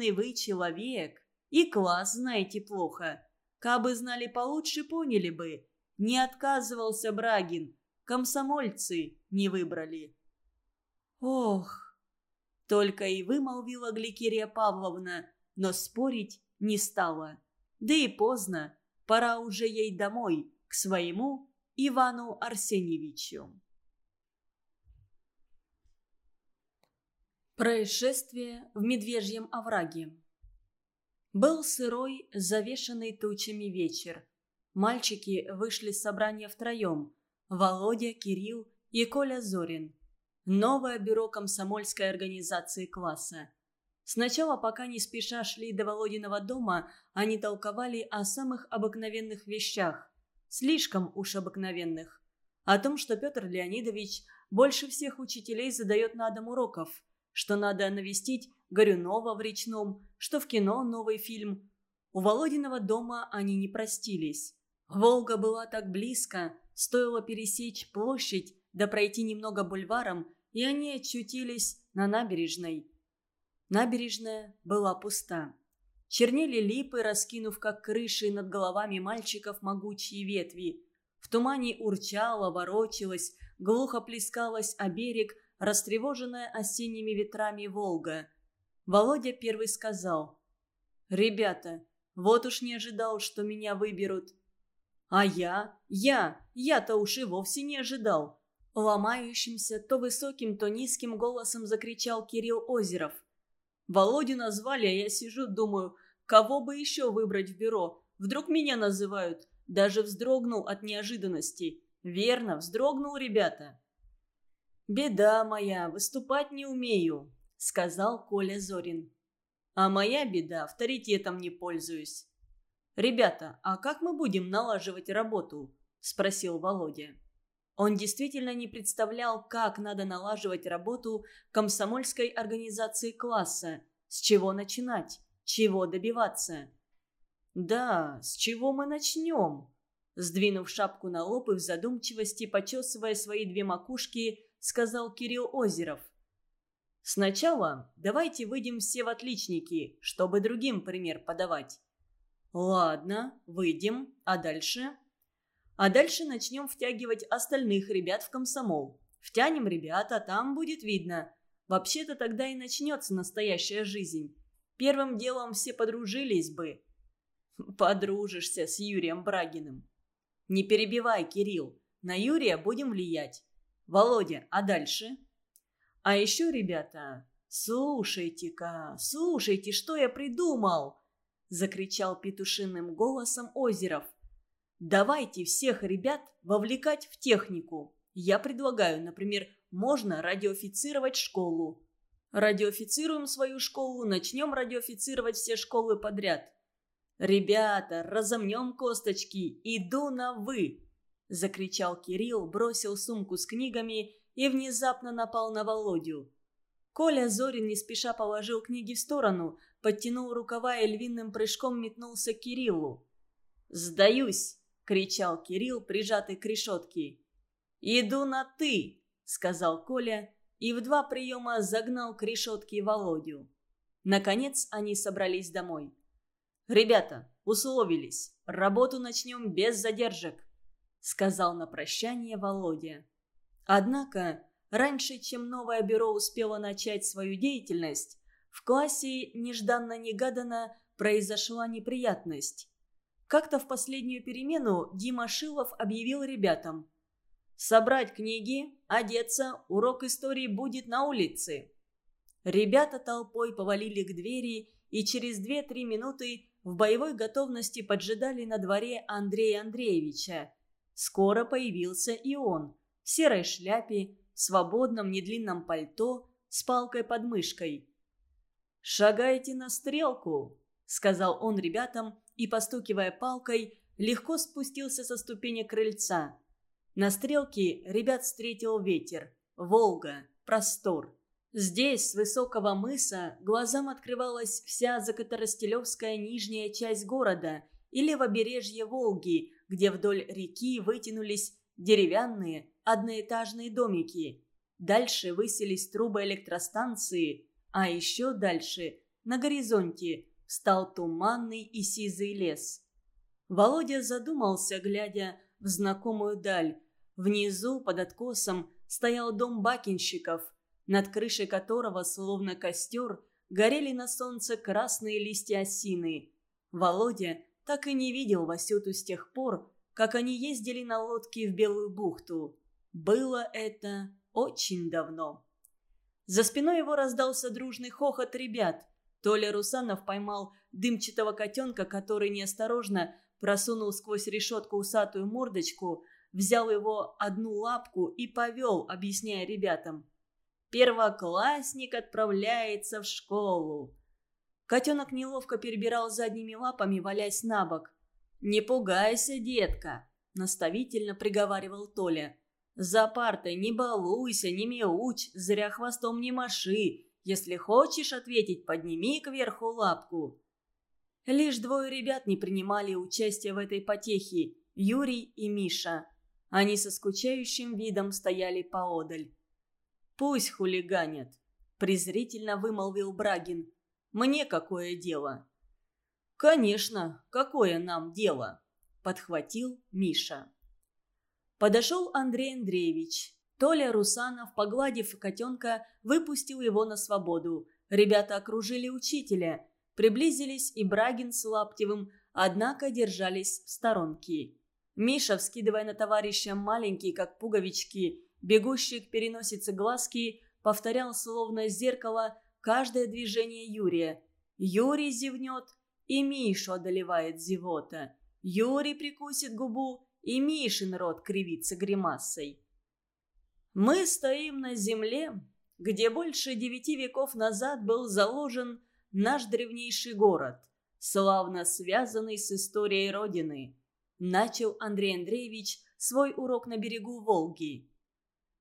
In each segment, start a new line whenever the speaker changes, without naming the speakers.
Умный вы человек. И класс знаете плохо. Кабы знали получше, поняли бы. Не отказывался Брагин. Комсомольцы не выбрали. Ох, только и вымолвила Гликерия Павловна, но спорить не стала. Да и поздно, пора уже ей домой, к своему Ивану Арсеньевичу. Происшествие в Медвежьем овраге Был сырой, завешенный тучами вечер. Мальчики вышли с собрания втроем. Володя, Кирилл и Коля Зорин. Новое бюро комсомольской организации класса. Сначала, пока не спеша шли до Володиного дома, они толковали о самых обыкновенных вещах. Слишком уж обыкновенных. О том, что Петр Леонидович больше всех учителей задает на дом уроков – что надо навестить Горюнова в речном, что в кино новый фильм. У Володиного дома они не простились. Волга была так близко, стоило пересечь площадь, да пройти немного бульваром, и они очутились на набережной. Набережная была пуста. Чернели липы, раскинув как крыши над головами мальчиков могучие ветви. В тумане урчала, ворочалась, глухо плескалась о берег растревоженная осенними ветрами Волга. Володя первый сказал. «Ребята, вот уж не ожидал, что меня выберут». «А я? Я? Я-то уж и вовсе не ожидал!» Ломающимся, то высоким, то низким голосом закричал Кирилл Озеров. «Володю назвали, а я сижу, думаю, кого бы еще выбрать в бюро? Вдруг меня называют?» Даже вздрогнул от неожиданности. «Верно, вздрогнул, ребята!» «Беда моя, выступать не умею», — сказал Коля Зорин. «А моя беда, авторитетом не пользуюсь». «Ребята, а как мы будем налаживать работу?» – спросил Володя. Он действительно не представлял, как надо налаживать работу комсомольской организации класса, с чего начинать, чего добиваться. «Да, с чего мы начнем?» Сдвинув шапку на лоб и в задумчивости, почесывая свои две макушки, сказал Кирилл Озеров. «Сначала давайте выйдем все в отличники, чтобы другим пример подавать». «Ладно, выйдем. А дальше?» «А дальше начнем втягивать остальных ребят в комсомол. Втянем ребят, а там будет видно. Вообще-то тогда и начнется настоящая жизнь. Первым делом все подружились бы». «Подружишься с Юрием Брагиным». «Не перебивай, Кирилл. На Юрия будем влиять. Володя, а дальше? А еще, ребята, слушайте-ка, слушайте, что я придумал!» Закричал петушиным голосом Озеров. «Давайте всех ребят вовлекать в технику. Я предлагаю, например, можно радиофицировать школу. Радиофицируем свою школу, начнем радиофицировать все школы подряд. Ребята, разомнем косточки, иду на «вы». – закричал Кирилл, бросил сумку с книгами и внезапно напал на Володю. Коля Зорин не спеша положил книги в сторону, подтянул рукава и львиным прыжком метнулся к Кириллу. «Сдаюсь!» – кричал Кирилл, прижатый к решетке. «Иду на «ты», – сказал Коля, и в два приема загнал к решетке Володю. Наконец они собрались домой. «Ребята, условились, работу начнем без задержек», — сказал на прощание Володя. Однако, раньше, чем новое бюро успело начать свою деятельность, в классе нежданно-негаданно произошла неприятность. Как-то в последнюю перемену Дима Шилов объявил ребятам «Собрать книги, одеться, урок истории будет на улице». Ребята толпой повалили к двери и через две-три минуты в боевой готовности поджидали на дворе Андрея Андреевича, Скоро появился и он, в серой шляпе, свободном недлинном пальто, с палкой под мышкой. «Шагайте на стрелку», — сказал он ребятам и, постукивая палкой, легко спустился со ступени крыльца. На стрелке ребят встретил ветер, Волга, простор. Здесь, с высокого мыса, глазам открывалась вся Закатаростелевская нижняя часть города и левобережье Волги, где вдоль реки вытянулись деревянные одноэтажные домики. Дальше высились трубы электростанции, а еще дальше на горизонте стал туманный и сизый лес. Володя задумался, глядя в знакомую даль. Внизу, под откосом, стоял дом бакинщиков, над крышей которого, словно костер, горели на солнце красные листья осины. Володя так и не видел Васюту с тех пор, как они ездили на лодке в Белую бухту. Было это очень давно. За спиной его раздался дружный хохот ребят. Толя Русанов поймал дымчатого котенка, который неосторожно просунул сквозь решетку усатую мордочку, взял его одну лапку и повел, объясняя ребятам. «Первоклассник отправляется в школу». Котенок неловко перебирал задними лапами, валясь на бок. «Не пугайся, детка», – наставительно приговаривал Толя. «За партой не балуйся, не мяучь, зря хвостом не маши. Если хочешь ответить, подними кверху лапку». Лишь двое ребят не принимали участия в этой потехе – Юрий и Миша. Они со скучающим видом стояли поодаль. «Пусть хулиганят», – презрительно вымолвил Брагин. «Мне какое дело?» «Конечно, какое нам дело?» – подхватил Миша. Подошел Андрей Андреевич. Толя Русанов, погладив котенка, выпустил его на свободу. Ребята окружили учителя. Приблизились и Брагин с Лаптевым, однако держались в сторонке. Миша, вскидывая на товарища маленькие, как пуговички, бегущие к переносице глазки, повторял словно зеркало каждое движение Юрия. Юрий зевнет, и Мишу одолевает зевота. Юрий прикусит губу, и Мишин рот кривится гримасой. Мы стоим на земле, где больше девяти веков назад был заложен наш древнейший город, славно связанный с историей Родины. Начал Андрей Андреевич свой урок на берегу Волги.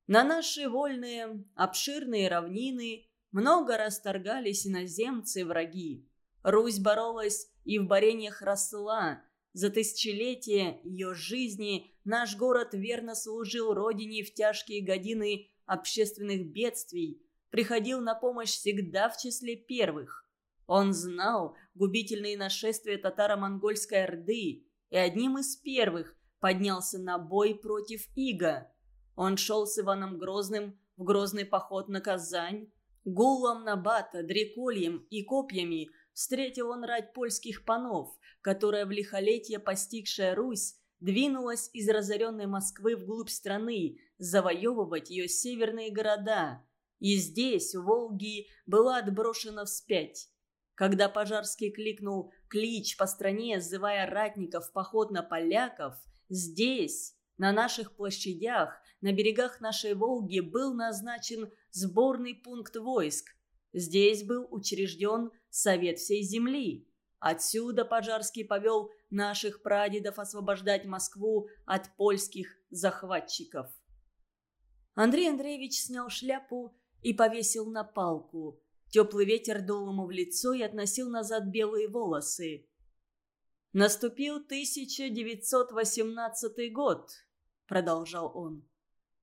На наши вольные, обширные равнины много расторгались иноземцы-враги. Русь боролась и в борениях росла. За тысячелетия ее жизни наш город верно служил родине в тяжкие годины общественных бедствий, приходил на помощь всегда в числе первых. Он знал губительные нашествия татаро-монгольской орды и одним из первых поднялся на бой против Ига. Он шел с Иваном Грозным в грозный поход на Казань. Гулом Набата, дрекольем и копьями встретил он рать польских панов, которая в лихолетие постигшая Русь двинулась из разоренной Москвы вглубь страны, завоевывать ее северные города. И здесь, у Волги, была отброшена вспять. Когда Пожарский кликнул клич по стране, сзывая ратников в поход на поляков, здесь, на наших площадях, на берегах нашей Волги был назначен сборный пункт войск. Здесь был учрежден Совет всей земли. Отсюда Пожарский повел наших прадедов освобождать Москву от польских захватчиков. Андрей Андреевич снял шляпу и повесил на палку. Теплый ветер дул ему в лицо и относил назад белые волосы. «Наступил 1918 год», — продолжал он.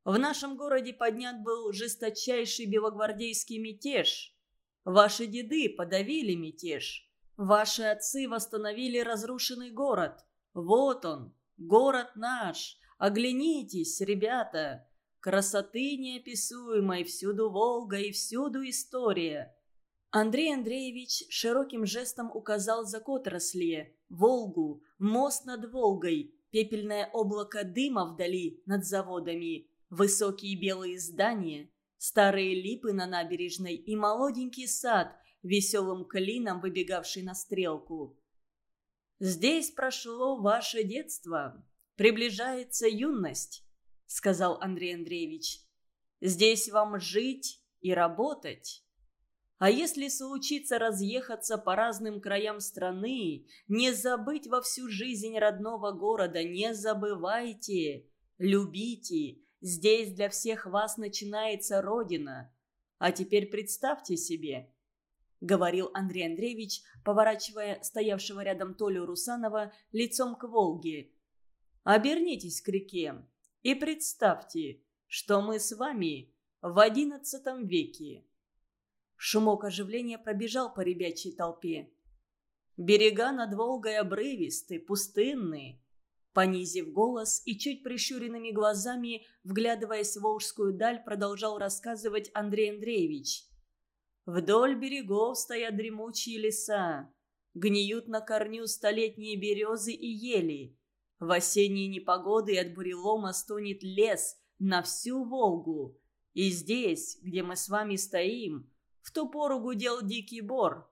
«В нашем городе поднят был жесточайший белогвардейский мятеж. Ваши деды подавили мятеж. Ваши отцы восстановили разрушенный город. Вот он, город наш. Оглянитесь, ребята. Красоты неописуемой, всюду Волга и всюду история. Андрей Андреевич широким жестом указал за Которосле, Волгу, мост над Волгой, пепельное облако дыма вдали над заводами, высокие белые здания, старые липы на набережной и молоденький сад, веселым клином выбегавший на стрелку. «Здесь прошло ваше детство, приближается юность», — сказал Андрей Андреевич. «Здесь вам жить и работать». А если случится разъехаться по разным краям страны, не забыть во всю жизнь родного города, не забывайте, любите, здесь для всех вас начинается Родина. А теперь представьте себе, — говорил Андрей Андреевич, поворачивая стоявшего рядом Толю Русанова лицом к Волге. «Обернитесь к реке и представьте, что мы с вами в одиннадцатом веке. Шумок оживления пробежал по ребячей толпе. «Берега над Волгой обрывисты, пустынные». Понизив голос и чуть прищуренными глазами, вглядываясь в волжскую даль, продолжал рассказывать Андрей Андреевич. «Вдоль берегов стоят дремучие леса, гниют на корню столетние березы и ели. В осенние непогоды от бурелома стонет лес на всю Волгу. И здесь, где мы с вами стоим, в ту пору гудел дикий бор.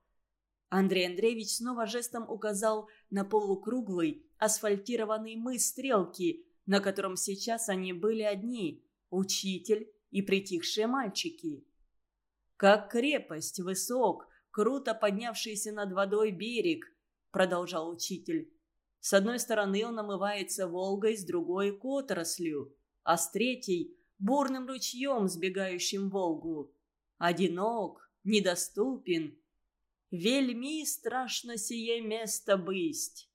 Андрей Андреевич снова жестом указал на полукруглый асфальтированный мыс Стрелки, на котором сейчас они были одни – учитель и притихшие мальчики. Как крепость, высок, круто поднявшийся над водой берег, продолжал учитель. С одной стороны он омывается Волгой, с другой – к отраслью, а с третьей – бурным ручьем, сбегающим Волгу. Одинок, недоступен. Вельми страшно сие место бысть.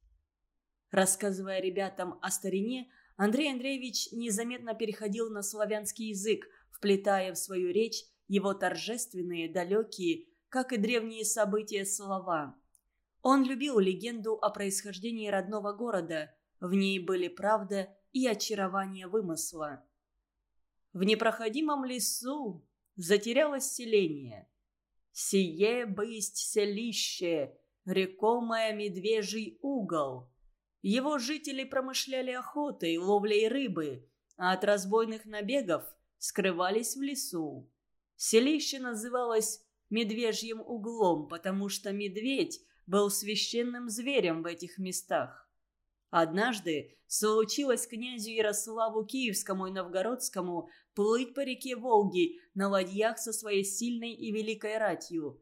Рассказывая ребятам о старине, Андрей Андреевич незаметно переходил на славянский язык, вплетая в свою речь его торжественные, далекие, как и древние события слова. Он любил легенду о происхождении родного города. В ней были правда и очарование вымысла. В непроходимом лесу затерялось селение. «Сие бысть селище, рекомое медвежий угол». Его жители промышляли охотой, ловлей рыбы, а от разбойных набегов скрывались в лесу. Селище называлось «медвежьим углом», потому что медведь был священным зверем в этих местах. Однажды случилось князю Ярославу Киевскому и Новгородскому плыть по реке Волги на ладьях со своей сильной и великой ратью.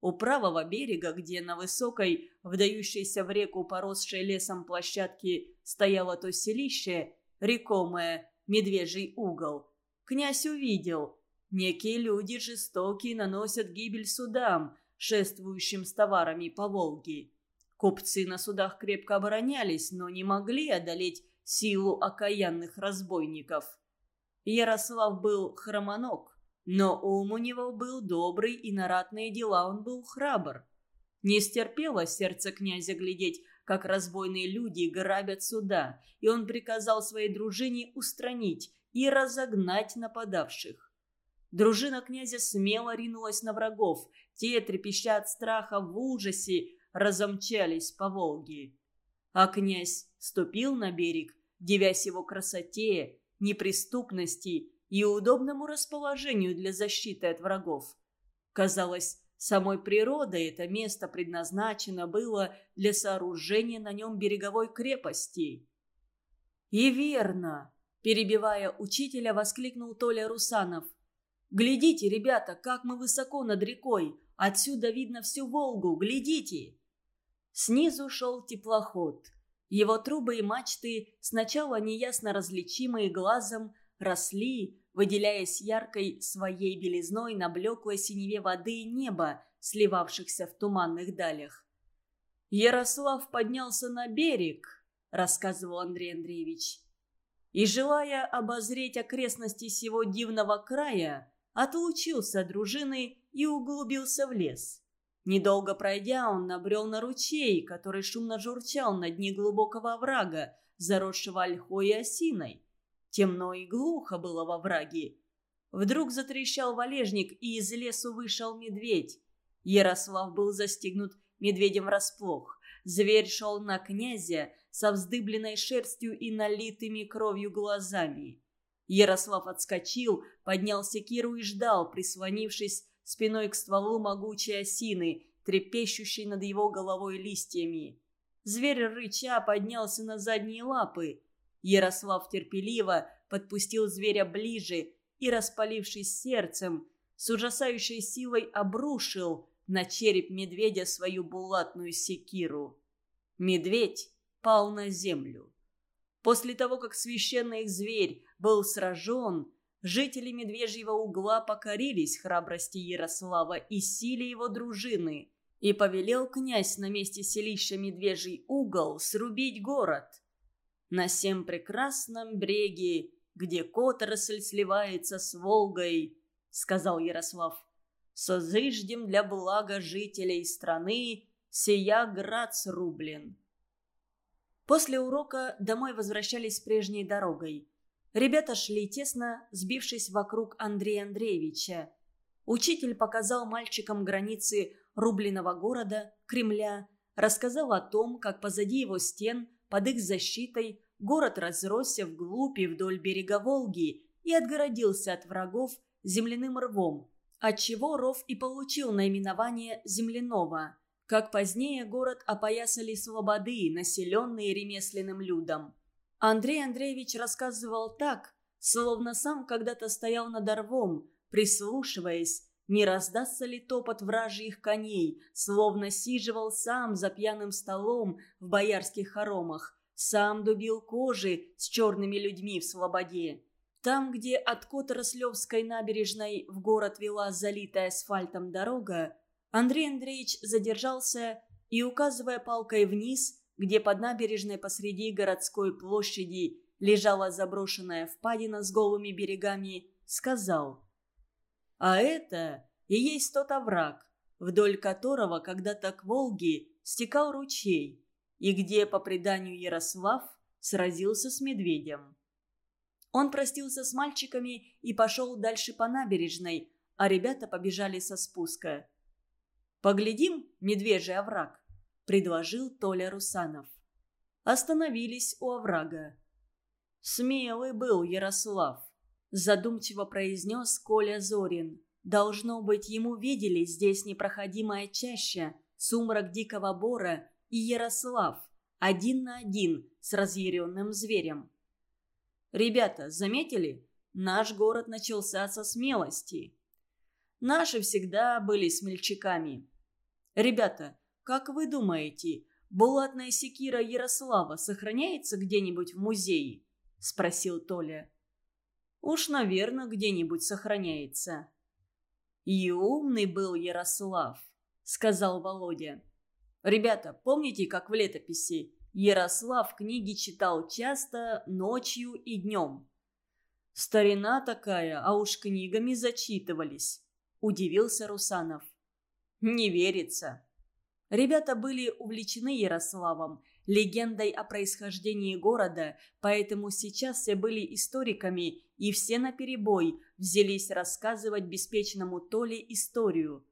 У правого берега, где на высокой, вдающейся в реку поросшей лесом площадке стояло то селище, рекомое Медвежий угол, князь увидел, некие люди жестокие наносят гибель судам – шествующим с товарами по Волге. Купцы на судах крепко оборонялись, но не могли одолеть силу окаянных разбойников. Ярослав был хромоног, но ум у него был добрый, и на ратные дела он был храбр. Не стерпело сердце князя глядеть, как разбойные люди грабят суда, и он приказал своей дружине устранить и разогнать нападавших. Дружина князя смело ринулась на врагов, те, трепеща от страха в ужасе, разомчались по Волге. А князь ступил на берег, девясь его красоте, неприступности и удобному расположению для защиты от врагов. Казалось, самой природой это место предназначено было для сооружения на нем береговой крепости. «И верно!» – перебивая учителя, воскликнул Толя Русанов. «Глядите, ребята, как мы высоко над рекой! Отсюда видно всю Волгу, глядите!» Снизу шел теплоход. Его трубы и мачты, сначала неясно различимые глазом, росли, выделяясь яркой своей белизной на блеклой синеве воды и неба, сливавшихся в туманных далях. «Ярослав поднялся на берег», — рассказывал Андрей Андреевич. «И, желая обозреть окрестности сего дивного края, отлучился от дружины и углубился в лес. Недолго пройдя, он набрел на ручей, который шумно журчал на дне глубокого оврага, заросшего ольхой и осиной. Темно и глухо было во враге. Вдруг затрещал валежник, и из лесу вышел медведь. Ярослав был застигнут медведем врасплох. Зверь шел на князя со вздыбленной шерстью и налитыми кровью глазами. Ярослав отскочил, поднял секиру и ждал, прислонившись спиной к стволу могучей осины, трепещущей над его головой листьями. Зверь рыча поднялся на задние лапы. Ярослав терпеливо подпустил зверя ближе и, распалившись сердцем, с ужасающей силой обрушил на череп медведя свою булатную секиру. Медведь пал на землю. После того, как священный зверь был сражен, жители Медвежьего угла покорились храбрости Ярослава и силе его дружины, и повелел князь на месте селища Медвежий угол срубить город. На всем прекрасном бреге, где Которосль сливается с Волгой, сказал Ярослав, Созыждем для блага жителей страны сия град срублен. После урока домой возвращались прежней дорогой. Ребята шли тесно, сбившись вокруг Андрея Андреевича. Учитель показал мальчикам границы рубленого города, Кремля, рассказал о том, как позади его стен, под их защитой, город разросся вглубь и вдоль берега Волги и отгородился от врагов земляным рвом, отчего ров и получил наименование земляного. Как позднее город опоясали слободы, населенные ремесленным людом. Андрей Андреевич рассказывал так, словно сам когда-то стоял над рвом, прислушиваясь, не раздастся ли топот вражьих коней, словно сиживал сам за пьяным столом в боярских хоромах, сам дубил кожи с черными людьми в слободе. Там, где от Которослевской набережной в город вела залитая асфальтом дорога, Андрей Андреевич задержался и, указывая палкой вниз, где под набережной посреди городской площади лежала заброшенная впадина с голыми берегами, сказал «А это и есть тот овраг, вдоль которого когда-то к Волге стекал ручей, и где, по преданию Ярослав, сразился с медведем». Он простился с мальчиками и пошел дальше по набережной, а ребята побежали со спуска. «Поглядим, медвежий овраг», — предложил Толя Русанов. Остановились у оврага. «Смелый был Ярослав», — задумчиво произнес Коля Зорин. «Должно быть, ему видели здесь непроходимая чаща, сумрак дикого бора и Ярослав, один на один с разъяренным зверем». «Ребята, заметили? Наш город начался со смелости. Наши всегда были смельчаками. Ребята, как вы думаете, булатная секира Ярослава сохраняется где-нибудь в музее?» – спросил Толя. «Уж, наверное, где-нибудь сохраняется». «И умный был Ярослав», – сказал Володя. «Ребята, помните, как в летописи Ярослав книги читал часто, ночью и днем?» «Старина такая, а уж книгами зачитывались», – удивился Русанов. «Не верится». Ребята были увлечены Ярославом, легендой о происхождении города, поэтому сейчас все были историками и все наперебой взялись рассказывать беспечному Толе историю.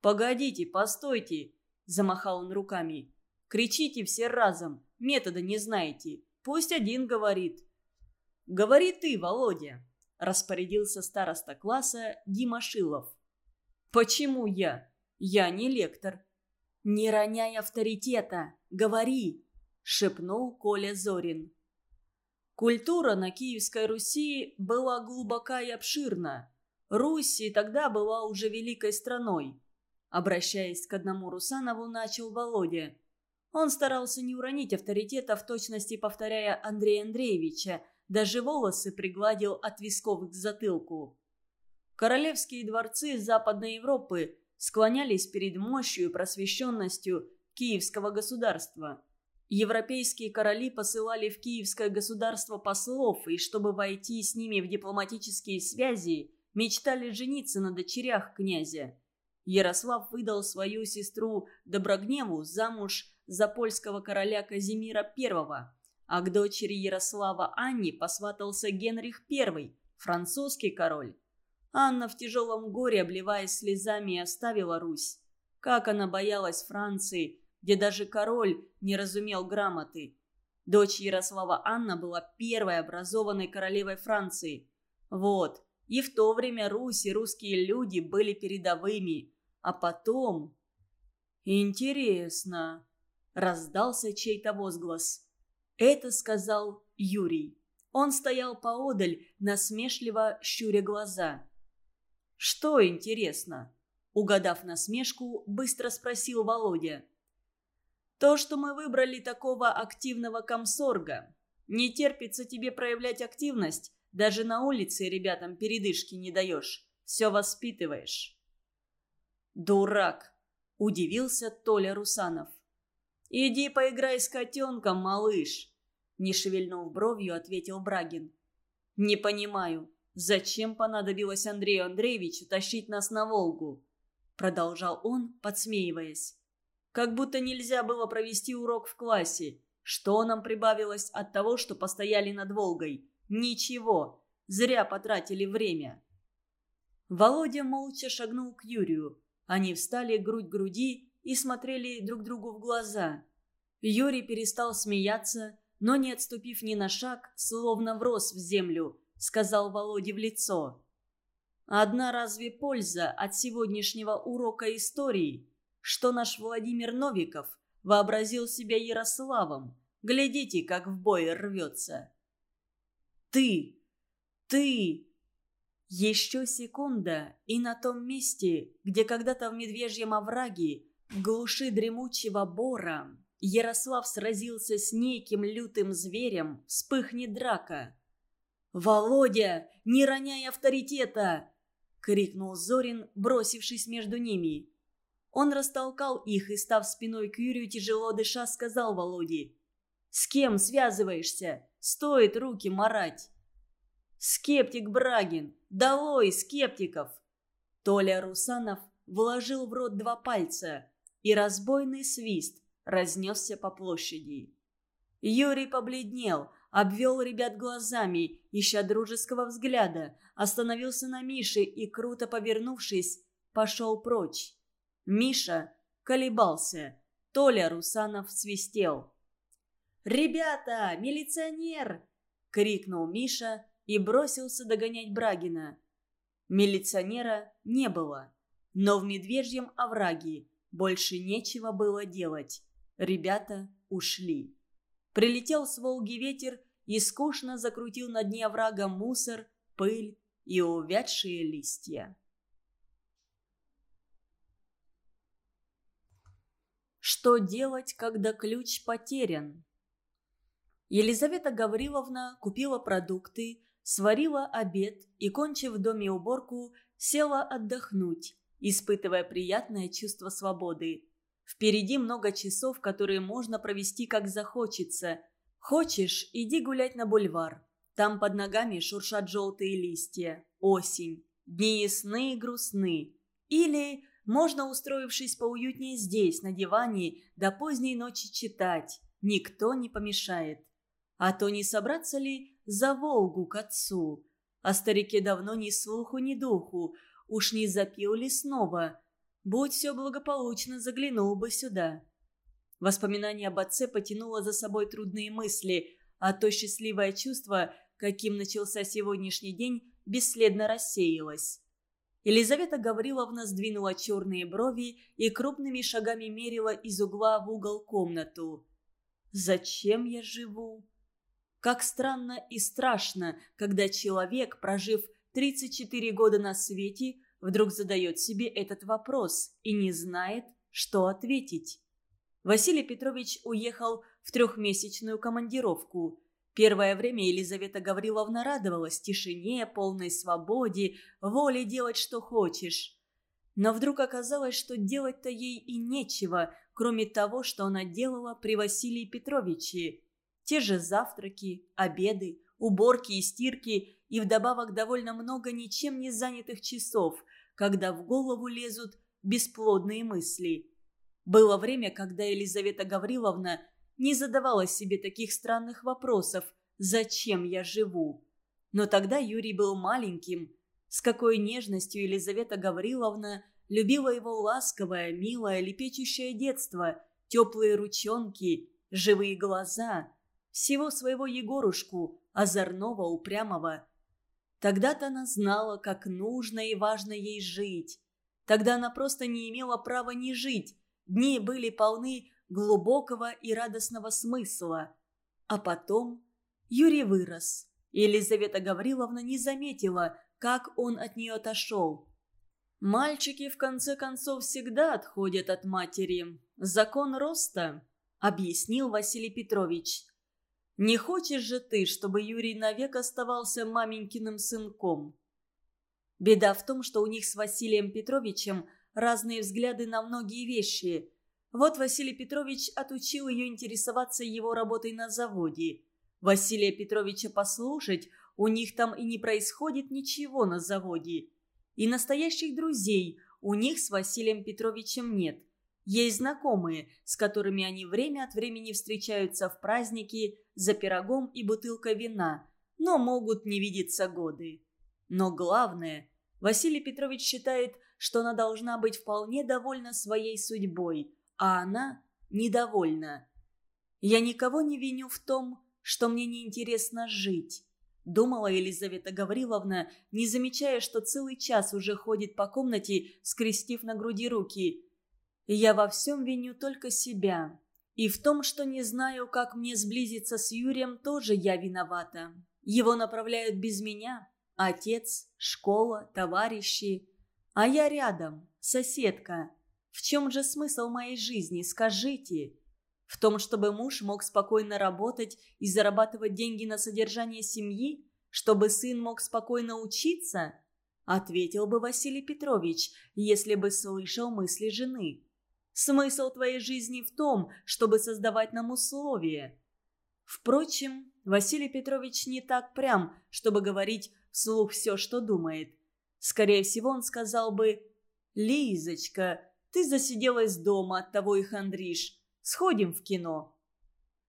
«Погодите, постойте!» – замахал он руками. «Кричите все разом, метода не знаете. Пусть один говорит». «Говори ты, Володя!» – распорядился староста класса Дима Шилов. «Почему я? Я не лектор». «Не роняй авторитета! Говори!» – шепнул Коля Зорин. Культура на Киевской Руси была глубока и обширна. Русь тогда была уже великой страной. Обращаясь к одному Русанову, начал Володя. Он старался не уронить авторитета в точности, повторяя Андрея Андреевича, даже волосы пригладил от висков к затылку. Королевские дворцы Западной Европы склонялись перед мощью и просвещенностью Киевского государства. Европейские короли посылали в Киевское государство послов, и чтобы войти с ними в дипломатические связи, мечтали жениться на дочерях князя. Ярослав выдал свою сестру Доброгневу замуж за польского короля Казимира I, а к дочери Ярослава Анне посватался Генрих I, французский король. Анна в тяжелом горе, обливаясь слезами, оставила Русь. Как она боялась Франции, где даже король не разумел грамоты. Дочь Ярослава Анна была первой образованной королевой Франции. Вот, и в то время Русь и русские люди были передовыми. А потом... «Интересно», — раздался чей-то возглас. Это сказал Юрий. Он стоял поодаль, насмешливо щуря глаза. «Что интересно?» Угадав насмешку, быстро спросил Володя. «То, что мы выбрали такого активного комсорга. Не терпится тебе проявлять активность, даже на улице ребятам передышки не даешь. Все воспитываешь». «Дурак!» – удивился Толя Русанов. «Иди поиграй с котенком, малыш!» – не шевельнув бровью, ответил Брагин. «Не понимаю. Зачем понадобилось Андрею Андреевичу тащить нас на Волгу?» Продолжал он, подсмеиваясь. «Как будто нельзя было провести урок в классе. Что нам прибавилось от того, что постояли над Волгой? Ничего. Зря потратили время». Володя молча шагнул к Юрию. Они встали грудь к груди и смотрели друг другу в глаза. Юрий перестал смеяться, но не отступив ни на шаг, словно врос в землю, сказал Володе в лицо. «Одна разве польза от сегодняшнего урока истории, что наш Владимир Новиков вообразил себя Ярославом? Глядите, как в бой рвется!» «Ты! Ты!» Еще секунда, и на том месте, где когда-то в Медвежьем овраге, в глуши дремучего бора, Ярослав сразился с неким лютым зверем, вспыхнет драка. «Володя, не роняй авторитета!» — крикнул Зорин, бросившись между ними. Он растолкал их и, став спиной к Юрию, тяжело дыша, сказал Володе. «С кем связываешься? Стоит руки марать!» «Скептик Брагин! Долой скептиков!» Толя Русанов вложил в рот два пальца, и разбойный свист разнесся по площади. Юрий побледнел, обвел ребят глазами, ища дружеского взгляда, остановился на Мише и, круто повернувшись, пошел прочь. Миша колебался, Толя Русанов свистел. «Ребята, милиционер!» — крикнул Миша и бросился догонять Брагина. Милиционера не было, но в медвежьем овраге больше нечего было делать. Ребята ушли. Прилетел с Волги ветер и скучно закрутил на дне оврага мусор, пыль и увядшие листья. Что делать, когда ключ потерян? Елизавета Гавриловна купила продукты, сварила обед и, кончив в доме уборку, села отдохнуть, испытывая приятное чувство свободы. Впереди много часов, которые можно провести как захочется. Хочешь, иди гулять на бульвар. Там под ногами шуршат желтые листья. Осень. Дни ясны и грустны. Или можно, устроившись поуютнее здесь, на диване, до поздней ночи читать. Никто не помешает. А то не собраться ли за Волгу к отцу? О старике давно ни слуху, ни духу. Уж не запил ли снова? Будь все благополучно, заглянул бы сюда. Воспоминание об отце потянуло за собой трудные мысли, а то счастливое чувство, каким начался сегодняшний день, бесследно рассеялось. Елизавета Гавриловна сдвинула черные брови и крупными шагами мерила из угла в угол комнату. «Зачем я живу?» Как странно и страшно, когда человек, прожив 34 года на свете, вдруг задает себе этот вопрос и не знает, что ответить. Василий Петрович уехал в трехмесячную командировку. Первое время Елизавета Гавриловна радовалась тишине, полной свободе, воле делать, что хочешь. Но вдруг оказалось, что делать-то ей и нечего, кроме того, что она делала при Василии Петровиче. Те же завтраки, обеды, уборки и стирки, и вдобавок довольно много ничем не занятых часов, когда в голову лезут бесплодные мысли. Было время, когда Елизавета Гавриловна не задавала себе таких странных вопросов «Зачем я живу?». Но тогда Юрий был маленьким. С какой нежностью Елизавета Гавриловна любила его ласковое, милое, лепечущее детство, теплые ручонки, живые глаза, всего своего Егорушку, озорного, упрямого. Тогда-то она знала, как нужно и важно ей жить. Тогда она просто не имела права не жить. Дни были полны глубокого и радостного смысла. А потом Юрий вырос. Елизавета Гавриловна не заметила, как он от нее отошел. «Мальчики, в конце концов, всегда отходят от матери. Закон роста», — объяснил Василий Петрович. Не хочешь же ты, чтобы Юрий навек оставался маменькиным сынком? Беда в том, что у них с Василием Петровичем разные взгляды на многие вещи. Вот Василий Петрович отучил ее интересоваться его работой на заводе. Василия Петровича послушать, у них там и не происходит ничего на заводе. И настоящих друзей у них с Василием Петровичем нет. Есть знакомые, с которыми они время от времени встречаются в праздники за пирогом и бутылкой вина, но могут не видеться годы. Но главное, Василий Петрович считает, что она должна быть вполне довольна своей судьбой, а она недовольна. Я никого не виню в том, что мне неинтересно жить. Думала Елизавета Гавриловна, не замечая, что целый час уже ходит по комнате, скрестив на груди руки. Я во всем виню только себя. И в том, что не знаю, как мне сблизиться с Юрием, тоже я виновата. Его направляют без меня. Отец, школа, товарищи. А я рядом, соседка. В чем же смысл моей жизни, скажите? В том, чтобы муж мог спокойно работать и зарабатывать деньги на содержание семьи? Чтобы сын мог спокойно учиться? Ответил бы Василий Петрович, если бы слышал мысли жены. Смысл твоей жизни в том, чтобы создавать нам условия. Впрочем, Василий Петрович не так прям, чтобы говорить вслух все, что думает. Скорее всего, он сказал бы «Лизочка, ты засиделась дома, оттого и хандришь. Сходим в кино».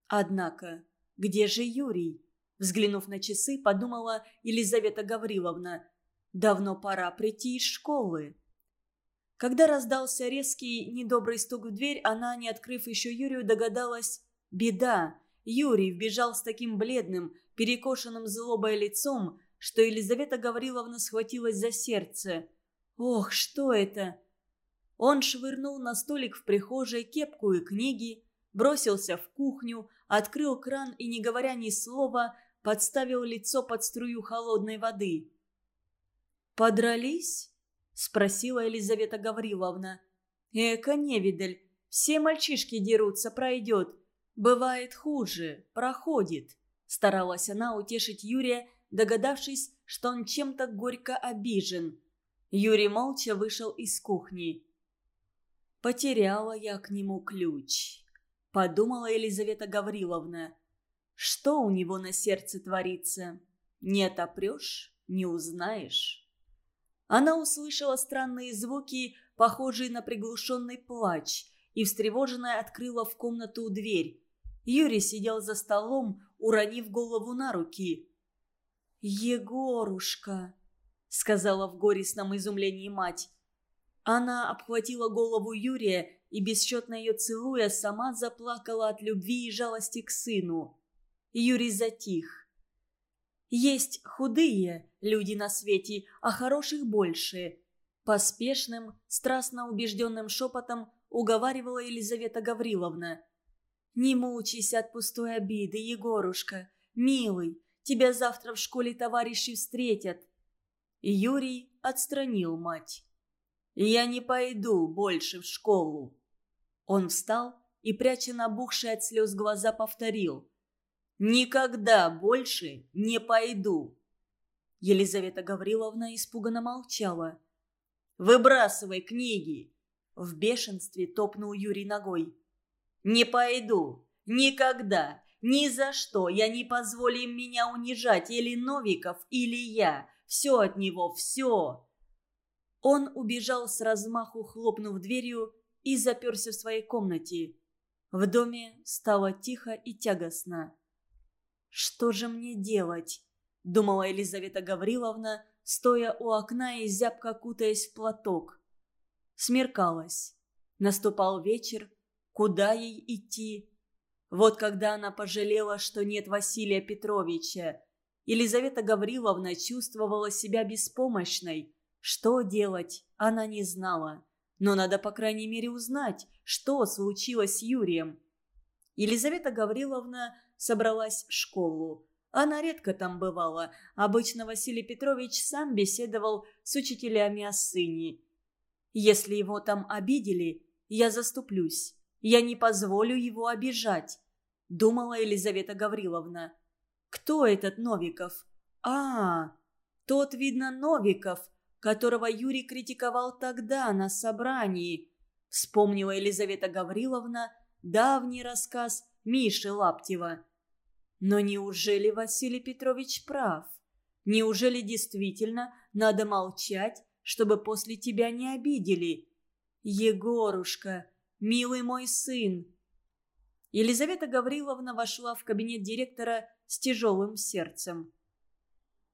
Однако, где же Юрий? Взглянув на часы, подумала Елизавета Гавриловна. Давно пора прийти из школы. Когда раздался резкий, недобрый стук в дверь, она, не открыв еще Юрию, догадалась «Беда!» Юрий вбежал с таким бледным, перекошенным злобой лицом, что Елизавета Гавриловна схватилась за сердце. «Ох, что это!» Он швырнул на столик в прихожей кепку и книги, бросился в кухню, открыл кран и, не говоря ни слова, подставил лицо под струю холодной воды. «Подрались?» – спросила Елизавета Гавриловна. «Эка, невидаль, все мальчишки дерутся, пройдет. Бывает хуже, проходит», – старалась она утешить Юрия, догадавшись, что он чем-то горько обижен. Юрий молча вышел из кухни. Потеряла я к нему ключ. Подумала Елизавета Гавриловна. Что у него на сердце творится? Не отопрешь, не узнаешь. Она услышала странные звуки, похожие на приглушенный плач, и встревоженная открыла в комнату дверь. Юрий сидел за столом, уронив голову на руки. «Егорушка!» — сказала в горестном изумлении мать. Она обхватила голову Юрия и, бесчетно ее целуя, сама заплакала от любви и жалости к сыну. Юрий затих. «Есть худые люди на свете, а хороших больше», поспешным, страстно убежденным шепотом уговаривала Елизавета Гавриловна. «Не мучайся от пустой обиды, Егорушка. Милый, тебя завтра в школе товарищи встретят». Юрий отстранил мать. «Я не пойду больше в школу». Он встал и, пряча набухшие от слез глаза, повторил. «Никогда больше не пойду». Елизавета Гавриловна испуганно молчала. «Выбрасывай книги!» В бешенстве топнул Юрий ногой. «Не пойду! Никогда! Ни за что! Я не позволю им меня унижать! Или Новиков, или я! Все от него, все!» Он убежал с размаху, хлопнув дверью, и заперся в своей комнате. В доме стало тихо и тягостно. «Что же мне делать?» – думала Елизавета Гавриловна, стоя у окна и зябко кутаясь в платок. Смеркалось. Наступал вечер. Куда ей идти? Вот когда она пожалела, что нет Василия Петровича, Елизавета Гавриловна чувствовала себя беспомощной – что делать, она не знала. Но надо, по крайней мере, узнать, что случилось с Юрием. Елизавета Гавриловна собралась в школу. Она редко там бывала. Обычно Василий Петрович сам беседовал с учителями о сыне. «Если его там обидели, я заступлюсь. Я не позволю его обижать», — думала Елизавета Гавриловна. «Кто этот Новиков?» «А, тот, видно, Новиков, которого Юрий критиковал тогда на собрании. Вспомнила Елизавета Гавриловна давний рассказ Миши Лаптева. Но неужели Василий Петрович прав? Неужели действительно надо молчать, чтобы после тебя не обидели? Егорушка, милый мой сын!» Елизавета Гавриловна вошла в кабинет директора с тяжелым сердцем.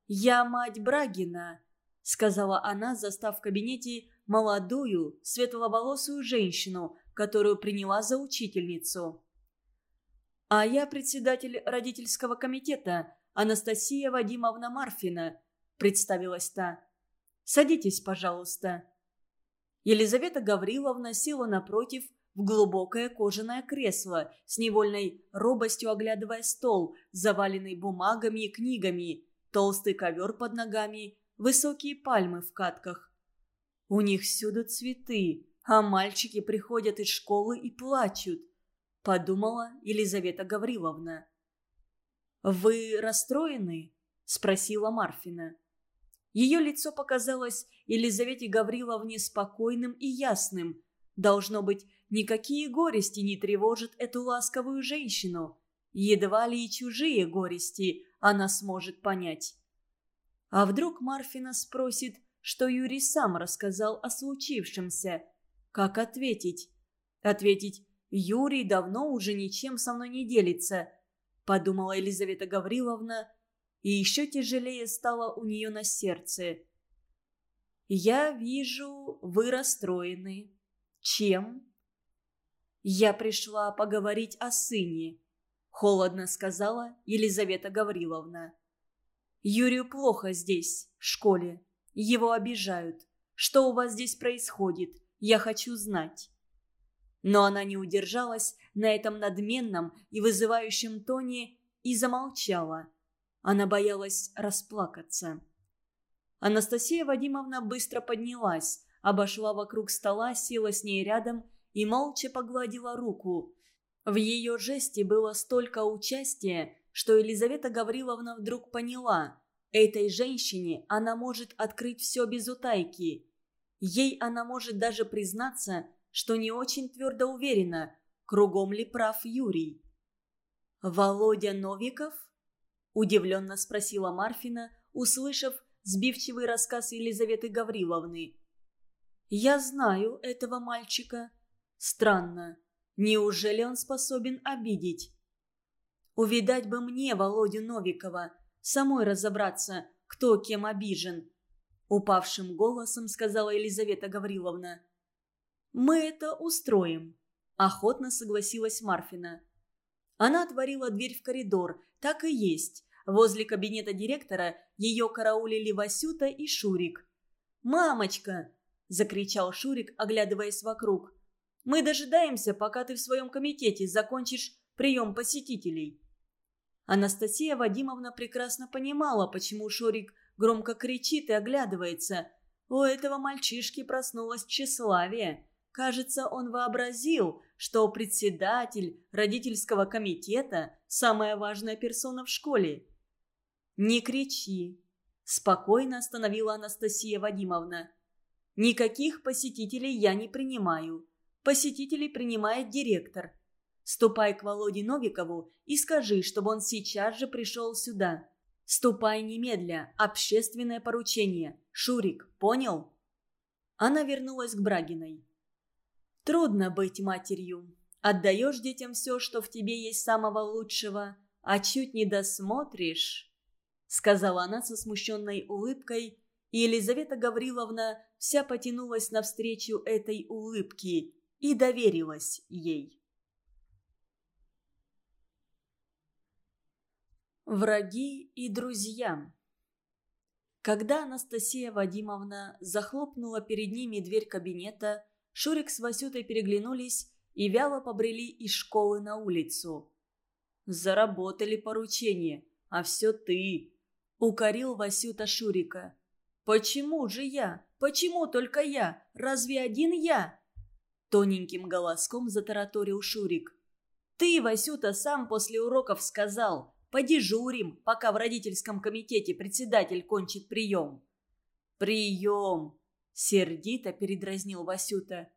«Я мать Брагина», — сказала она, застав в кабинете молодую, светловолосую женщину, которую приняла за учительницу. «А я председатель родительского комитета Анастасия Вадимовна Марфина», — представилась та. «Садитесь, пожалуйста». Елизавета Гавриловна села напротив в глубокое кожаное кресло, с невольной робостью оглядывая стол, заваленный бумагами и книгами, толстый ковер под ногами, высокие пальмы в катках. У них всюду цветы, а мальчики приходят из школы и плачут, подумала Елизавета Гавриловна. «Вы расстроены?» – спросила Марфина. Ее лицо показалось Елизавете Гавриловне спокойным и ясным. Должно быть, никакие горести не тревожат эту ласковую женщину. Едва ли и чужие горести она сможет понять. А вдруг Марфина спросит, что Юрий сам рассказал о случившемся? Как ответить? Ответить «Юрий давно уже ничем со мной не делится», подумала Елизавета Гавриловна, и еще тяжелее стало у нее на сердце. «Я вижу, вы расстроены. Чем?» «Я пришла поговорить о сыне», — холодно сказала Елизавета Гавриловна. «Юрию плохо здесь, в школе. Его обижают. Что у вас здесь происходит? Я хочу знать». Но она не удержалась на этом надменном и вызывающем тоне и замолчала. Она боялась расплакаться. Анастасия Вадимовна быстро поднялась, обошла вокруг стола, села с ней рядом и молча погладила руку. В ее жесте было столько участия, что Елизавета Гавриловна вдруг поняла. Этой женщине она может открыть все без утайки. Ей она может даже признаться, что не очень твердо уверена, кругом ли прав Юрий. «Володя Новиков?» – удивленно спросила Марфина, услышав сбивчивый рассказ Елизаветы Гавриловны. «Я знаю этого мальчика. Странно. Неужели он способен обидеть? Увидать бы мне Володю Новикова, самой разобраться, кто кем обижен», – упавшим голосом сказала Елизавета Гавриловна. «Мы это устроим», – охотно согласилась Марфина. Она отворила дверь в коридор. Так и есть. Возле кабинета директора ее караулили Васюта и Шурик. «Мамочка!» – закричал Шурик, оглядываясь вокруг. «Мы дожидаемся, пока ты в своем комитете закончишь прием посетителей». Анастасия Вадимовна прекрасно понимала, почему Шурик громко кричит и оглядывается. У этого мальчишки проснулось тщеславие. Кажется, он вообразил, что председатель родительского комитета – самая важная персона в школе. «Не кричи», – спокойно остановила Анастасия Вадимовна. «Никаких посетителей я не принимаю. Посетителей принимает директор. Ступай к Володе Новикову и скажи, чтобы он сейчас же пришел сюда. Ступай немедля, общественное поручение. Шурик, понял?» Она вернулась к Брагиной. Трудно быть матерью. Отдаешь детям все, что в тебе есть самого лучшего, а чуть не досмотришь, — сказала она со смущенной улыбкой, и Елизавета Гавриловна вся потянулась навстречу этой улыбке и доверилась ей. Враги и друзья Когда Анастасия Вадимовна захлопнула перед ними дверь кабинета, Шурик с Васютой переглянулись и вяло побрели из школы на улицу. «Заработали поручение, а все ты!» — укорил Васюта Шурика. «Почему же я? Почему только я? Разве один я?» Тоненьким голоском затараторил Шурик. «Ты, Васюта, сам после уроков сказал, подежурим, пока в родительском комитете председатель кончит прием». «Прием!» Сердито передразнил Васюта.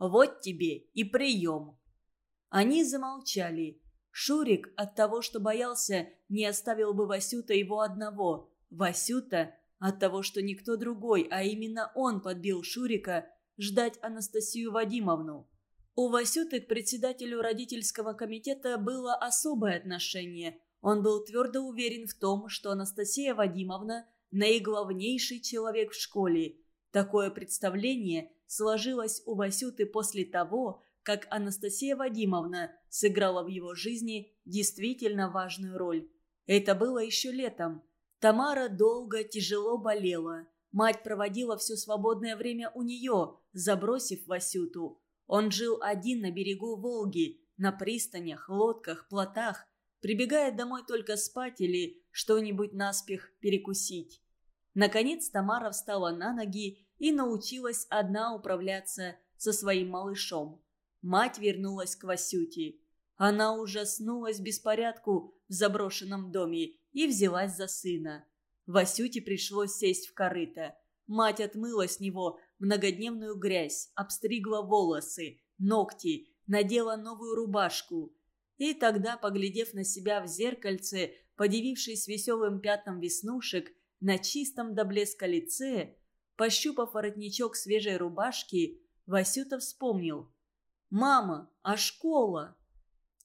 «Вот тебе и прием!» Они замолчали. Шурик от того, что боялся, не оставил бы Васюта его одного. Васюта от того, что никто другой, а именно он подбил Шурика ждать Анастасию Вадимовну. У Васюты к председателю родительского комитета было особое отношение. Он был твердо уверен в том, что Анастасия Вадимовна – наиглавнейший человек в школе. Такое представление сложилось у Васюты после того, как Анастасия Вадимовна сыграла в его жизни действительно важную роль. Это было еще летом. Тамара долго, тяжело болела. Мать проводила все свободное время у нее, забросив Васюту. Он жил один на берегу Волги, на пристанях, лодках, плотах, прибегая домой только спать или что-нибудь наспех перекусить. Наконец Тамара встала на ноги и научилась одна управляться со своим малышом. Мать вернулась к Васюте. Она ужаснулась беспорядку в заброшенном доме и взялась за сына. Васюте пришлось сесть в корыто. Мать отмыла с него многодневную грязь, обстригла волосы, ногти, надела новую рубашку. И тогда, поглядев на себя в зеркальце, подивившись веселым пятном веснушек, на чистом до блеска лице, пощупав воротничок свежей рубашки, Васюта вспомнил. «Мама, а школа?»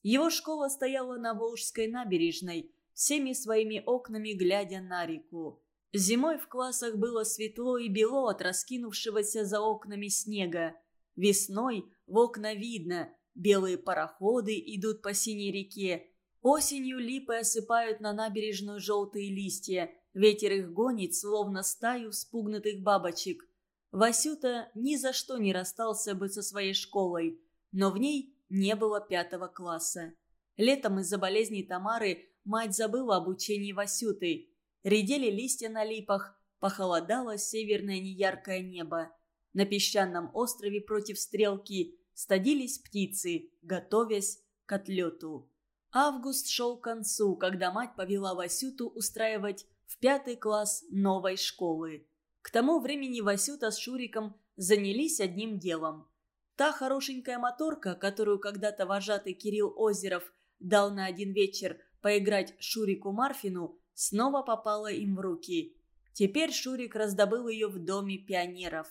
Его школа стояла на Волжской набережной, всеми своими окнами глядя на реку. Зимой в классах было светло и бело от раскинувшегося за окнами снега. Весной в окна видно, белые пароходы идут по синей реке. Осенью липы осыпают на набережную желтые листья, Ветер их гонит, словно стаю спугнутых бабочек. Васюта ни за что не расстался бы со своей школой, но в ней не было пятого класса. Летом из-за болезней Тамары мать забыла об учении Васюты. Редели листья на липах, похолодало северное неяркое небо. На песчаном острове против стрелки стадились птицы, готовясь к отлету. Август шел к концу, когда мать повела Васюту устраивать в пятый класс новой школы. К тому времени Васюта с Шуриком занялись одним делом. Та хорошенькая моторка, которую когда-то вожатый Кирилл Озеров дал на один вечер поиграть Шурику Марфину, снова попала им в руки. Теперь Шурик раздобыл ее в доме пионеров.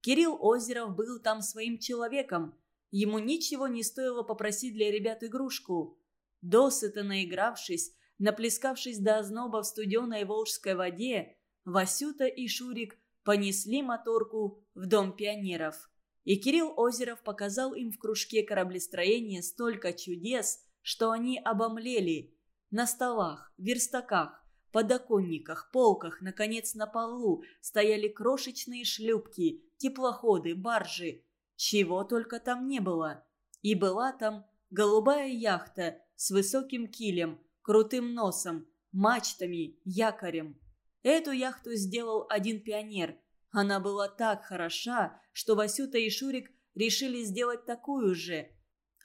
Кирилл Озеров был там своим человеком. Ему ничего не стоило попросить для ребят игрушку. Досыта наигравшись, Наплескавшись до озноба в студеной волжской воде, Васюта и Шурик понесли моторку в Дом пионеров. И Кирилл Озеров показал им в кружке кораблестроения столько чудес, что они обомлели. На столах, верстаках, подоконниках, полках, наконец на полу стояли крошечные шлюпки, теплоходы, баржи. Чего только там не было. И была там голубая яхта с высоким килем – крутым носом, мачтами, якорем. Эту яхту сделал один пионер. Она была так хороша, что Васюта и Шурик решили сделать такую же.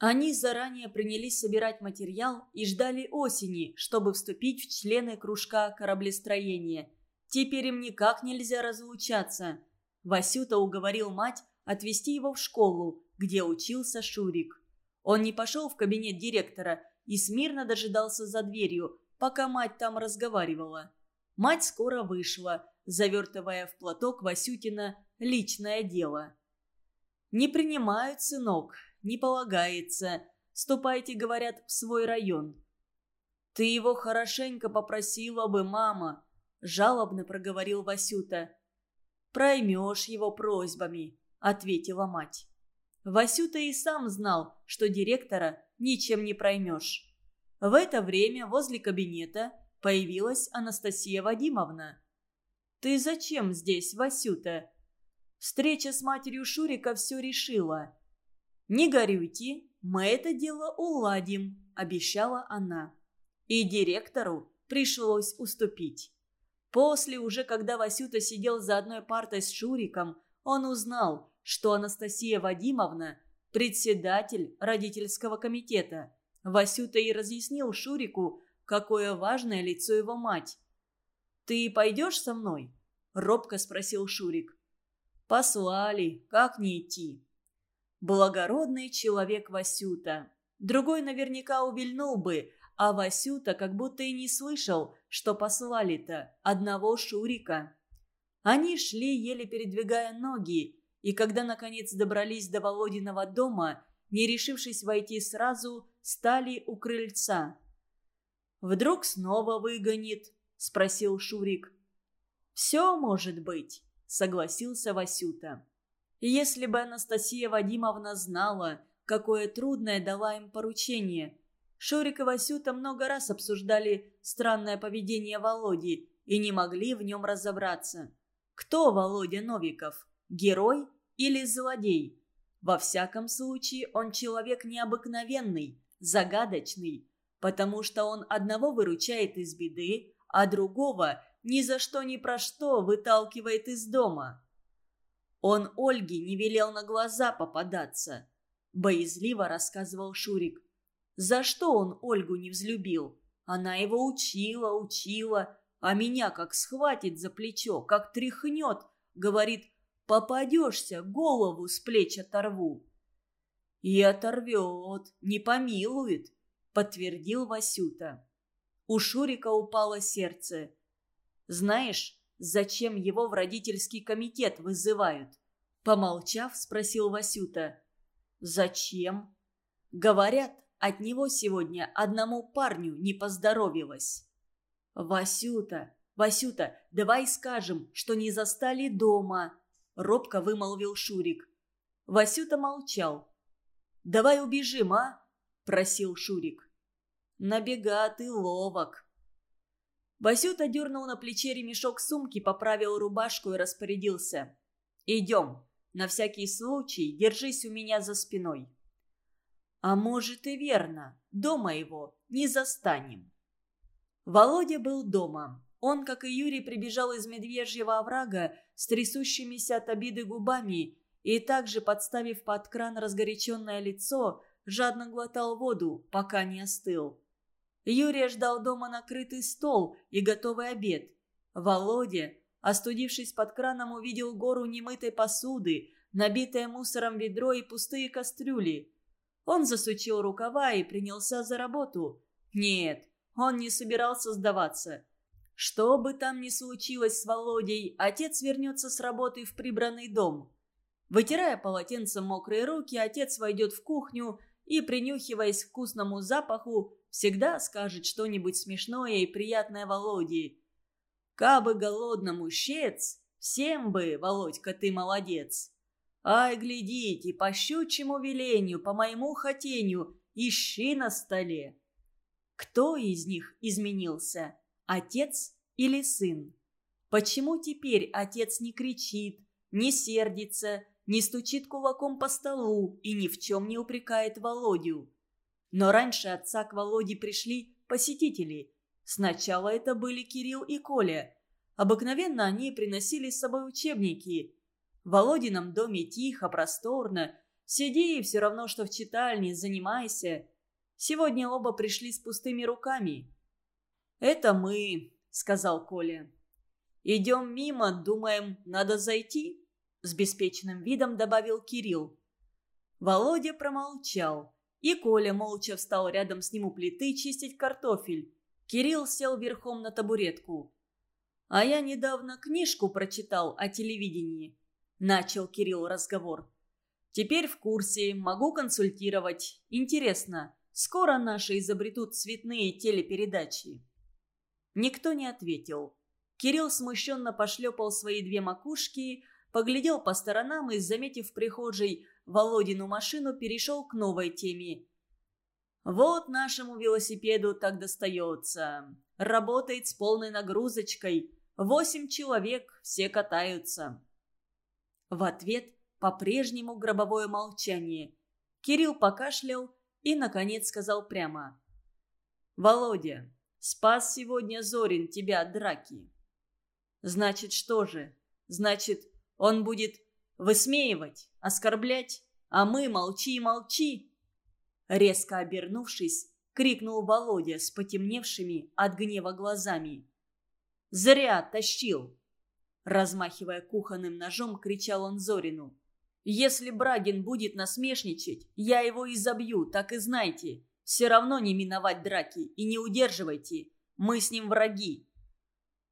Они заранее принялись собирать материал и ждали осени, чтобы вступить в члены кружка кораблестроения. Теперь им никак нельзя разлучаться. Васюта уговорил мать отвезти его в школу, где учился Шурик. Он не пошел в кабинет директора – и смирно дожидался за дверью, пока мать там разговаривала. Мать скоро вышла, завертывая в платок Васютина личное дело. «Не принимают, сынок, не полагается. Ступайте, говорят, в свой район». «Ты его хорошенько попросила бы, мама», – жалобно проговорил Васюта. «Проймешь его просьбами», – ответила мать. Васюта и сам знал, что директора ничем не проймешь. В это время возле кабинета появилась Анастасия Вадимовна. «Ты зачем здесь, Васюта?» Встреча с матерью Шурика все решила. «Не горюйте, мы это дело уладим», – обещала она. И директору пришлось уступить. После, уже когда Васюта сидел за одной партой с Шуриком, он узнал, что Анастасия Вадимовна – председатель родительского комитета. Васюта и разъяснил Шурику, какое важное лицо его мать. «Ты пойдешь со мной?» – робко спросил Шурик. «Послали, как не идти?» Благородный человек Васюта. Другой наверняка увильнул бы, а Васюта как будто и не слышал, что послали-то одного Шурика. Они шли, еле передвигая ноги, и когда, наконец, добрались до Володиного дома, не решившись войти сразу, стали у крыльца. «Вдруг снова выгонит?» – спросил Шурик. «Все может быть», – согласился Васюта. Если бы Анастасия Вадимовна знала, какое трудное дала им поручение. Шурик и Васюта много раз обсуждали странное поведение Володи и не могли в нем разобраться. Кто Володя Новиков? Герой или злодей? Во всяком случае, он человек необыкновенный, загадочный, потому что он одного выручает из беды, а другого ни за что ни про что выталкивает из дома. Он Ольге не велел на глаза попадаться, боязливо рассказывал Шурик. За что он Ольгу не взлюбил? Она его учила, учила, а меня как схватит за плечо, как тряхнет, говорит, попадешься, голову с плеч оторву. И оторвет, не помилует, подтвердил Васюта. У Шурика упало сердце. Знаешь, зачем его в родительский комитет вызывают?» Помолчав, спросил Васюта. «Зачем?» «Говорят, от него сегодня одному парню не поздоровилось». «Васюта, Васюта, давай скажем, что не застали дома», — робко вымолвил Шурик. Васюта молчал. «Давай убежим, а?» — просил Шурик. «Набега ты ловок», Васюта дернул на плече ремешок сумки, поправил рубашку и распорядился. «Идем. На всякий случай держись у меня за спиной». «А может и верно. Дома его не застанем». Володя был дома. Он, как и Юрий, прибежал из медвежьего оврага с трясущимися от обиды губами и также, подставив под кран разгоряченное лицо, жадно глотал воду, пока не остыл. Юрия ждал дома накрытый стол и готовый обед. Володя, остудившись под краном, увидел гору немытой посуды, набитое мусором ведро и пустые кастрюли. Он засучил рукава и принялся за работу. Нет, он не собирался сдаваться. Что бы там ни случилось с Володей, отец вернется с работы в прибранный дом. Вытирая полотенцем мокрые руки, отец войдет в кухню и, принюхиваясь к вкусному запаху, всегда скажет что-нибудь смешное и приятное Володе. «Кабы голодному щец, всем бы, Володька, ты молодец!» «Ай, глядите, по щучьему велению, по моему хотению, ищи на столе!» Кто из них изменился, отец или сын? Почему теперь отец не кричит, не сердится, не стучит кулаком по столу и ни в чем не упрекает Володю? Но раньше отца к Володе пришли посетители. Сначала это были Кирилл и Коля. Обыкновенно они приносили с собой учебники. В Володином доме тихо, просторно. Сиди, все равно, что в читальне, занимайся. Сегодня оба пришли с пустыми руками. «Это мы», — сказал Коля. «Идем мимо, думаем, надо зайти?» С беспечным видом добавил Кирилл. Володя промолчал. И Коля молча встал рядом с ним у плиты чистить картофель. Кирилл сел верхом на табуретку. «А я недавно книжку прочитал о телевидении», – начал Кирилл разговор. «Теперь в курсе, могу консультировать. Интересно, скоро наши изобретут цветные телепередачи?» Никто не ответил. Кирилл смущенно пошлепал свои две макушки, поглядел по сторонам и, заметив в прихожей Володину машину, перешел к новой теме. «Вот нашему велосипеду так достается. Работает с полной нагрузочкой. Восемь человек, все катаются». В ответ по-прежнему гробовое молчание. Кирилл покашлял и, наконец, сказал прямо. «Володя, спас сегодня Зорин тебя от драки». «Значит, что же? Значит, он будет высмеивать, оскорблять, а мы молчи и молчи. Резко обернувшись, крикнул Володя с потемневшими от гнева глазами. «Зря тащил!» Размахивая кухонным ножом, кричал он Зорину. Если Брагин будет насмешничать, я его и забью, так и знайте. Все равно не миновать драки и не удерживайте. Мы с ним враги».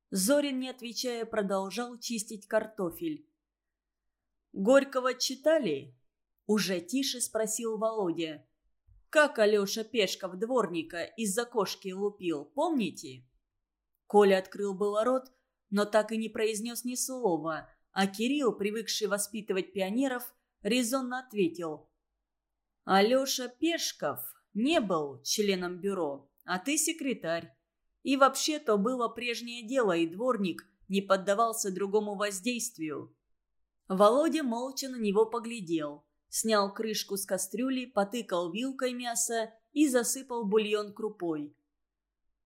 Зорин, не отвечая, продолжал чистить картофель. «Горького читали?» Уже тише спросил Володя. «Как Алеша Пешков дворника из-за кошки лупил, помните?» Коля открыл было рот, но так и не произнес ни слова, а Кирилл, привыкший воспитывать пионеров, резонно ответил. «Алеша Пешков не был членом бюро, а ты секретарь. И вообще-то было прежнее дело, и дворник не поддавался другому воздействию». Володя молча на него поглядел, снял крышку с кастрюли, потыкал вилкой мясо и засыпал бульон крупой.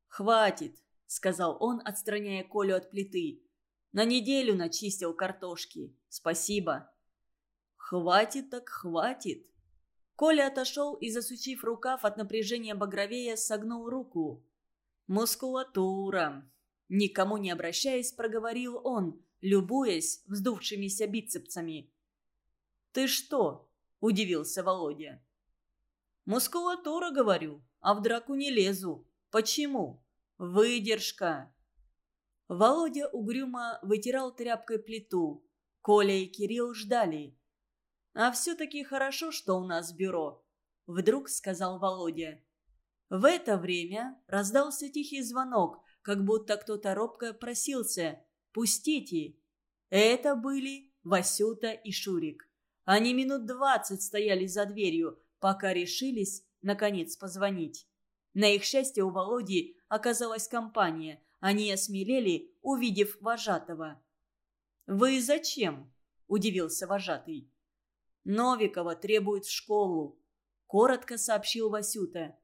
«Хватит», — сказал он, отстраняя Колю от плиты. «На неделю начистил картошки. Спасибо». «Хватит так хватит». Коля отошел и, засучив рукав от напряжения багровея, согнул руку. «Мускулатура!» Никому не обращаясь, проговорил он, любуясь вздувшимися бицепсами. «Ты что?» – удивился Володя. «Мускулатура, говорю, а в драку не лезу. Почему?» Выдержка!» Володя угрюмо вытирал тряпкой плиту. Коля и Кирилл ждали. «А все-таки хорошо, что у нас бюро», — вдруг сказал Володя. В это время раздался тихий звонок, как будто кто-то робко просился «Пустите!». Это были Васюта и Шурик. Они минут двадцать стояли за дверью, пока решились, наконец, позвонить. На их счастье у Володи оказалась компания. Они осмелели, увидев вожатого. «Вы зачем?» – удивился вожатый. «Новикова требует в школу», – коротко сообщил Васюта.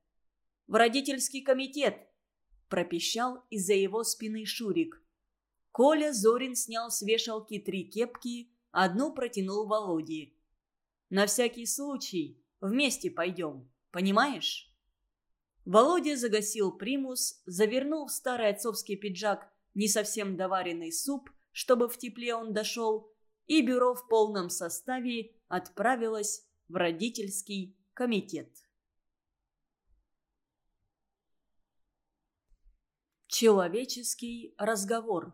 «В родительский комитет», – пропищал из-за его спины Шурик. Коля Зорин снял с вешалки три кепки, одну протянул Володе. «На всякий случай вместе пойдем, понимаешь?» Володя загасил примус, завернул в старый отцовский пиджак не совсем доваренный суп, чтобы в тепле он дошел, и бюро в полном составе отправилось в родительский комитет. Человеческий разговор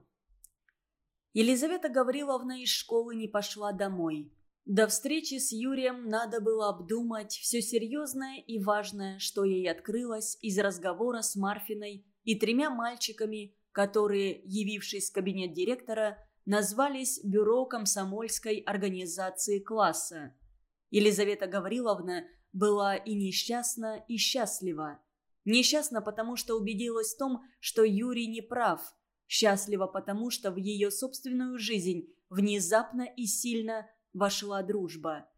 Елизавета Гавриловна из школы не пошла домой. До встречи с Юрием надо было обдумать все серьезное и важное, что ей открылось из разговора с Марфиной и тремя мальчиками, которые, явившись в кабинет директора, назвались Бюро комсомольской организации класса. Елизавета Гавриловна была и несчастна, и счастлива. Несчастна, потому что убедилась в том, что Юрий не прав. Счастлива, потому что в ее собственную жизнь внезапно и сильно – вошла дружба.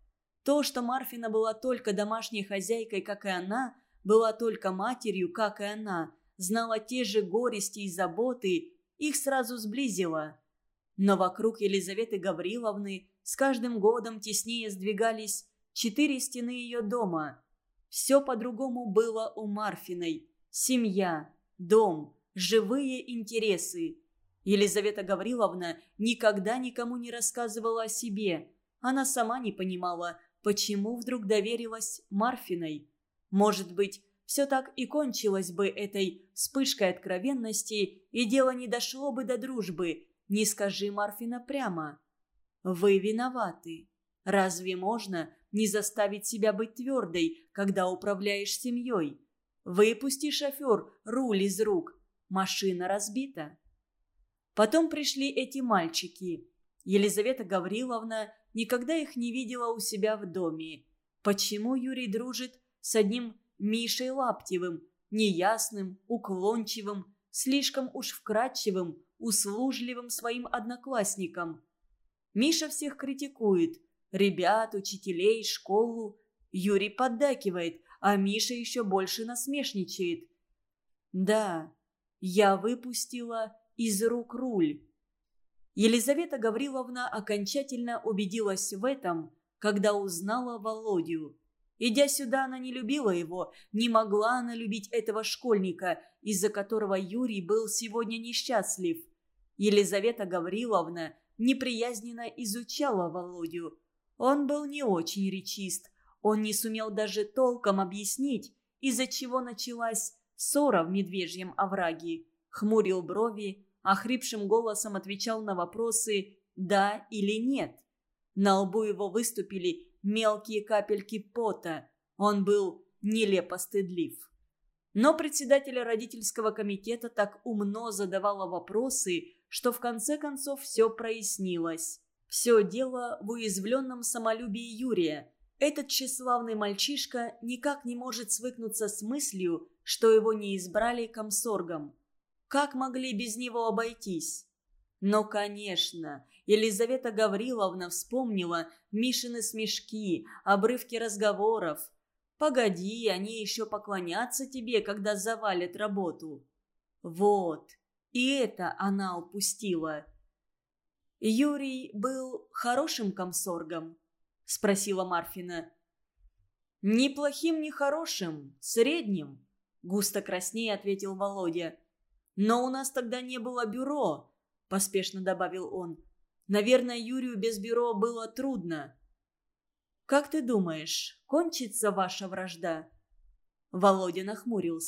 То, что Марфина была только домашней хозяйкой, как и она, была только матерью, как и она, знала те же горести и заботы, их сразу сблизило. Но вокруг Елизаветы Гавриловны с каждым годом теснее сдвигались четыре стены ее дома. Все по-другому было у Марфиной. Семья, дом, живые интересы. Елизавета Гавриловна никогда никому не рассказывала о себе – она сама не понимала, почему вдруг доверилась Марфиной. Может быть, все так и кончилось бы этой вспышкой откровенности, и дело не дошло бы до дружбы. Не скажи Марфина прямо. Вы виноваты. Разве можно не заставить себя быть твердой, когда управляешь семьей? Выпусти шофер руль из рук. Машина разбита. Потом пришли эти мальчики. Елизавета Гавриловна никогда их не видела у себя в доме. Почему Юрий дружит с одним Мишей Лаптевым, неясным, уклончивым, слишком уж вкрадчивым, услужливым своим одноклассникам? Миша всех критикует. Ребят, учителей, школу. Юрий поддакивает, а Миша еще больше насмешничает. Да, я выпустила из рук руль. Елизавета Гавриловна окончательно убедилась в этом, когда узнала Володю. Идя сюда, она не любила его, не могла она любить этого школьника, из-за которого Юрий был сегодня несчастлив. Елизавета Гавриловна неприязненно изучала Володю. Он был не очень речист, он не сумел даже толком объяснить, из-за чего началась ссора в медвежьем овраге. Хмурил брови, охрипшим голосом отвечал на вопросы «да» или «нет». На лбу его выступили мелкие капельки пота. Он был нелепо стыдлив. Но председатель родительского комитета так умно задавала вопросы, что в конце концов все прояснилось. Все дело в уязвленном самолюбии Юрия. Этот тщеславный мальчишка никак не может свыкнуться с мыслью, что его не избрали комсоргом. Как могли без него обойтись? Но, конечно, Елизавета Гавриловна вспомнила Мишины смешки, обрывки разговоров. «Погоди, они еще поклонятся тебе, когда завалят работу». Вот, и это она упустила. «Юрий был хорошим комсоргом?» – спросила Марфина. «Ни плохим, хорошим, средним», – густо краснее ответил Володя. «Но у нас тогда не было бюро», – поспешно добавил он. «Наверное, Юрию без бюро было трудно». «Как ты думаешь, кончится ваша вражда?» Володя нахмурился.